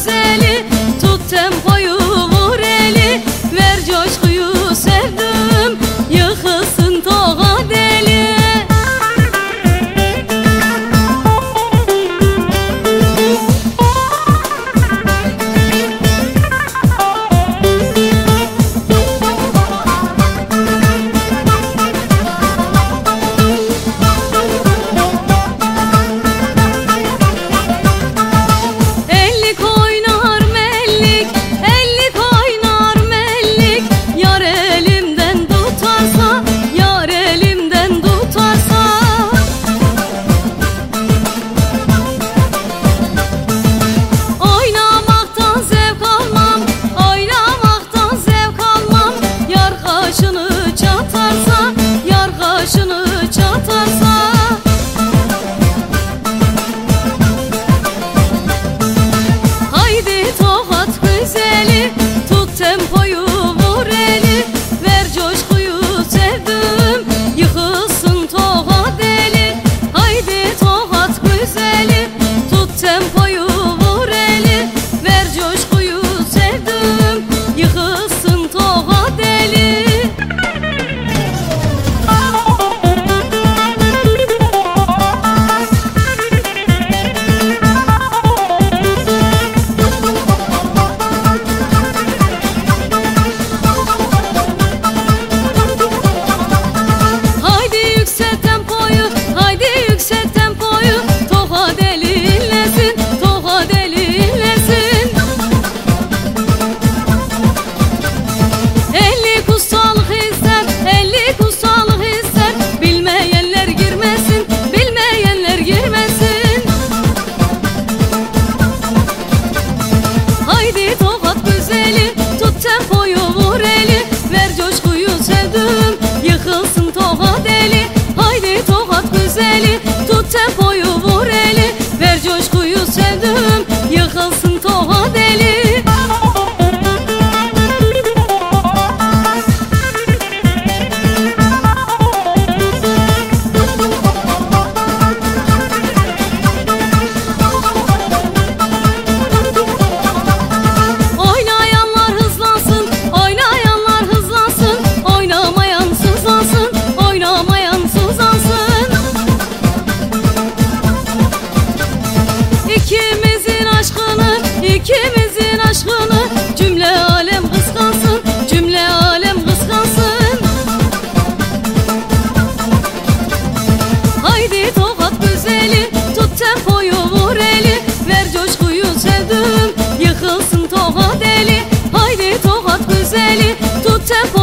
غزالي ikimizin aşkını cümle alem kıskansın cümle alem kıskansın. Haydi tokat güzeli tut tempoyu vur eli ver coşkuyu sevdim yıkılsın tokat eli. Haydi tokat güzeli tut tempoyu